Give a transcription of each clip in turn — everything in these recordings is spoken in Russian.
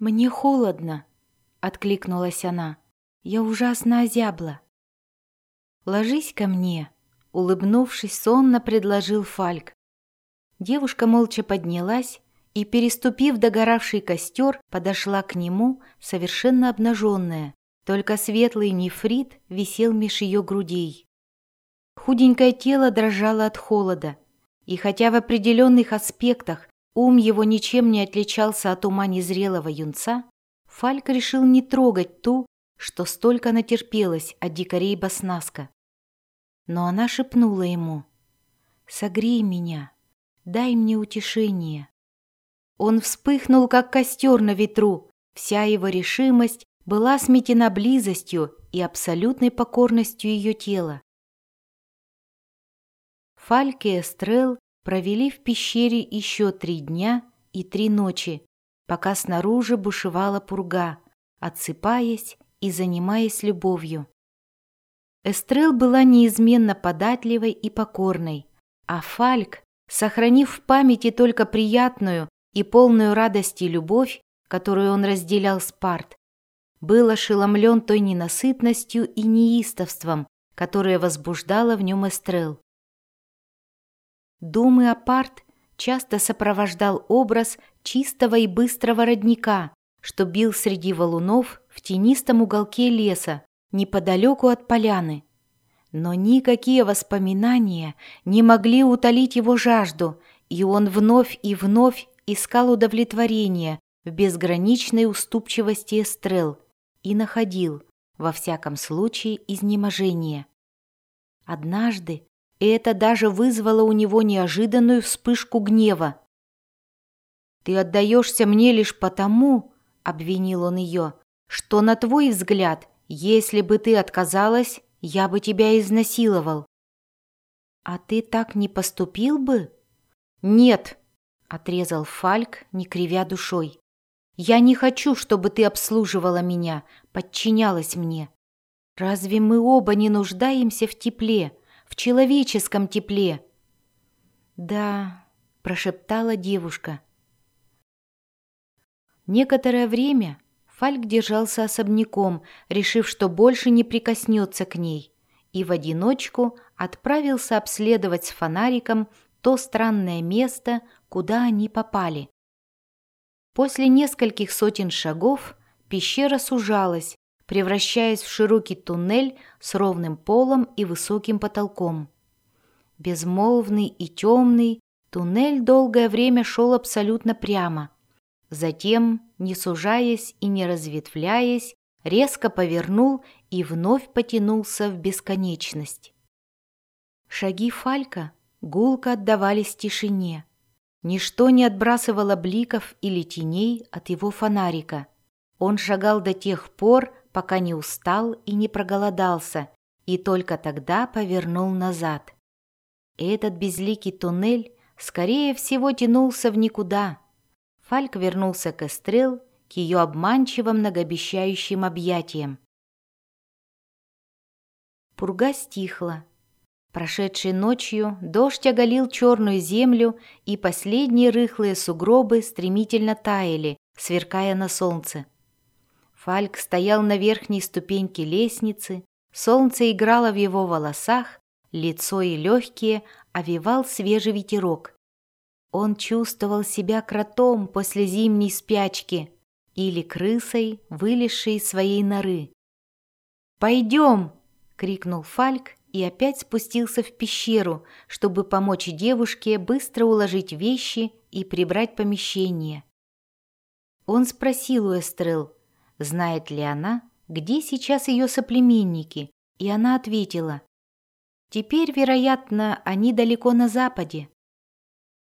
«Мне холодно», — откликнулась она. «Я ужасно озябла». «Ложись ко мне», — улыбнувшись, сонно предложил Фальк. Девушка молча поднялась и, переступив догоравший костер, подошла к нему, совершенно обнаженная. Только светлый нефрит висел меж ее грудей. Худенькое тело дрожало от холода, и хотя в определенных аспектах ум его ничем не отличался от ума незрелого юнца, Фальк решил не трогать ту, что столько натерпелась от дикарей Баснаска. Но она шепнула ему «Согрей меня, дай мне утешение». Он вспыхнул, как костер на ветру, вся его решимость была сметена близостью и абсолютной покорностью ее тела. Фальк и Эстрел провели в пещере еще три дня и три ночи, пока снаружи бушевала пурга, отсыпаясь и занимаясь любовью. Эстрел была неизменно податливой и покорной, а Фальк, сохранив в памяти только приятную и полную радости любовь, которую он разделял с Парт, был ошеломлен той ненасытностью и неистовством, которое возбуждало в нем Эстрел. Думы о Парт часто сопровождал образ чистого и быстрого родника, что бил среди валунов в тенистом уголке леса, неподалеку от поляны. Но никакие воспоминания не могли утолить его жажду, и он вновь и вновь искал удовлетворения в безграничной уступчивости Эстрел и находил, во всяком случае, изнеможение. Однажды и это даже вызвало у него неожиданную вспышку гнева. «Ты отдаешься мне лишь потому, — обвинил он ее, — что, на твой взгляд, если бы ты отказалась, я бы тебя изнасиловал». «А ты так не поступил бы?» «Нет», — отрезал Фальк, не кривя душой. «Я не хочу, чтобы ты обслуживала меня, подчинялась мне. Разве мы оба не нуждаемся в тепле?» В человеческом тепле. Да, прошептала девушка. Некоторое время Фальк держался особняком, решив, что больше не прикоснется к ней, и в одиночку отправился обследовать с фонариком то странное место, куда они попали. После нескольких сотен шагов пещера сужалась, превращаясь в широкий туннель с ровным полом и высоким потолком. Безмолвный и темный, туннель долгое время шел абсолютно прямо. Затем, не сужаясь и не разветвляясь, резко повернул и вновь потянулся в бесконечность. Шаги Фалька гулко отдавались тишине. Ничто не отбрасывало бликов или теней от его фонарика. Он шагал до тех пор, пока не устал и не проголодался, и только тогда повернул назад. Этот безликий туннель, скорее всего, тянулся в никуда. Фальк вернулся к Эстрел, к ее обманчиво многообещающим объятиям. Пурга стихла. Прошедшей ночью дождь оголил черную землю, и последние рыхлые сугробы стремительно таяли, сверкая на солнце. Фальк стоял на верхней ступеньке лестницы, солнце играло в его волосах, лицо и легкие овивал свежий ветерок. Он чувствовал себя кротом после зимней спячки или крысой, вылезшей из своей норы. «Пойдем!» — крикнул Фальк и опять спустился в пещеру, чтобы помочь девушке быстро уложить вещи и прибрать помещение. Он спросил у Эстрел, знает ли она, где сейчас ее соплеменники, и она ответила, «Теперь, вероятно, они далеко на западе».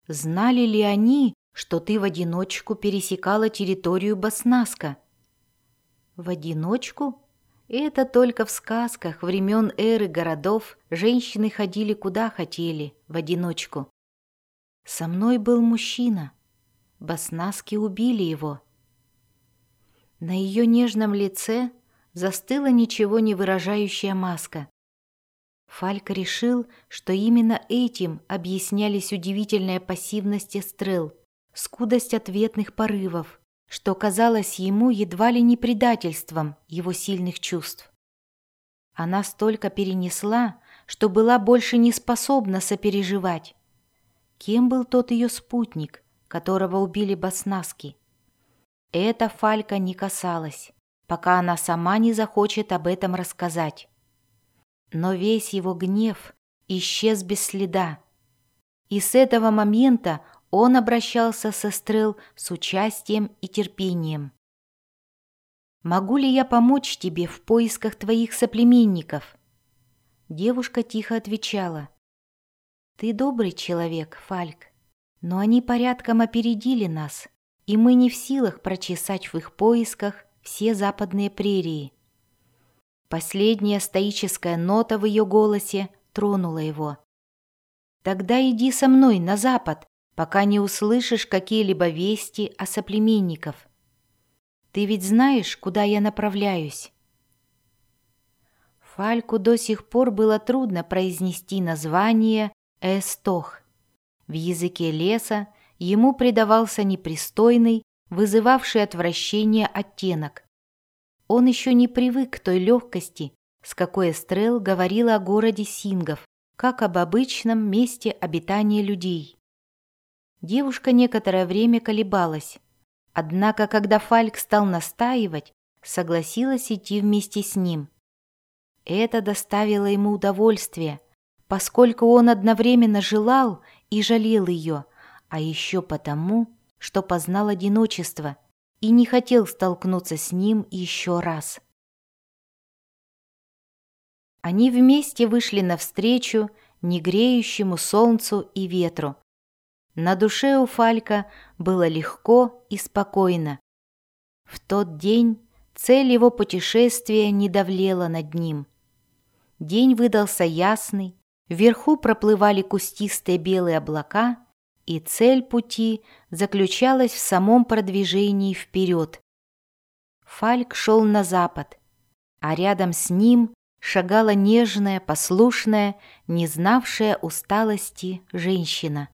Знали ли они, что ты в одиночку пересекала территорию Баснаска? В одиночку? Это только в сказках времен эры городов женщины ходили куда хотели, в одиночку. Со мной был мужчина. Баснаски убили его. На ее нежном лице застыла ничего не выражающая маска. Фалька решил, что именно этим объяснялись удивительная пассивность Эстрел, скудость ответных порывов, что казалось ему едва ли не предательством его сильных чувств. Она столько перенесла, что была больше не способна сопереживать. Кем был тот ее спутник, которого убили баснаски? Это Фалька не касалась, пока она сама не захочет об этом рассказать. Но весь его гнев исчез без следа. И с этого момента он обращался со Стрел с участием и терпением. «Могу ли я помочь тебе в поисках твоих соплеменников?» Девушка тихо отвечала. «Ты добрый человек, Фальк, но они порядком опередили нас, и мы не в силах прочесать в их поисках все западные прерии». Последняя стоическая нота в ее голосе тронула его. «Тогда иди со мной на запад, пока не услышишь какие-либо вести о соплеменников. Ты ведь знаешь, куда я направляюсь?» Фальку до сих пор было трудно произнести название «Эстох». В языке леса ему придавался непристойный, вызывавший отвращение оттенок. Он еще не привык к той легкости, с какой Эстрел говорила о городе Сингов, как об обычном месте обитания людей. Девушка некоторое время колебалась. Однако, когда Фальк стал настаивать, согласилась идти вместе с ним. Это доставило ему удовольствие, поскольку он одновременно желал и жалел ее, а еще потому, что познал одиночество и не хотел столкнуться с ним еще раз. Они вместе вышли навстречу негреющему солнцу и ветру, на душе у Фалька было легко и спокойно. В тот день цель его путешествия не давлела над ним. День выдался ясный, вверху проплывали кустистые белые облака, и цель пути заключалась в самом продвижении вперед. Фальк шел на запад, а рядом с ним шагала нежная, послушная, не знавшая усталости женщина.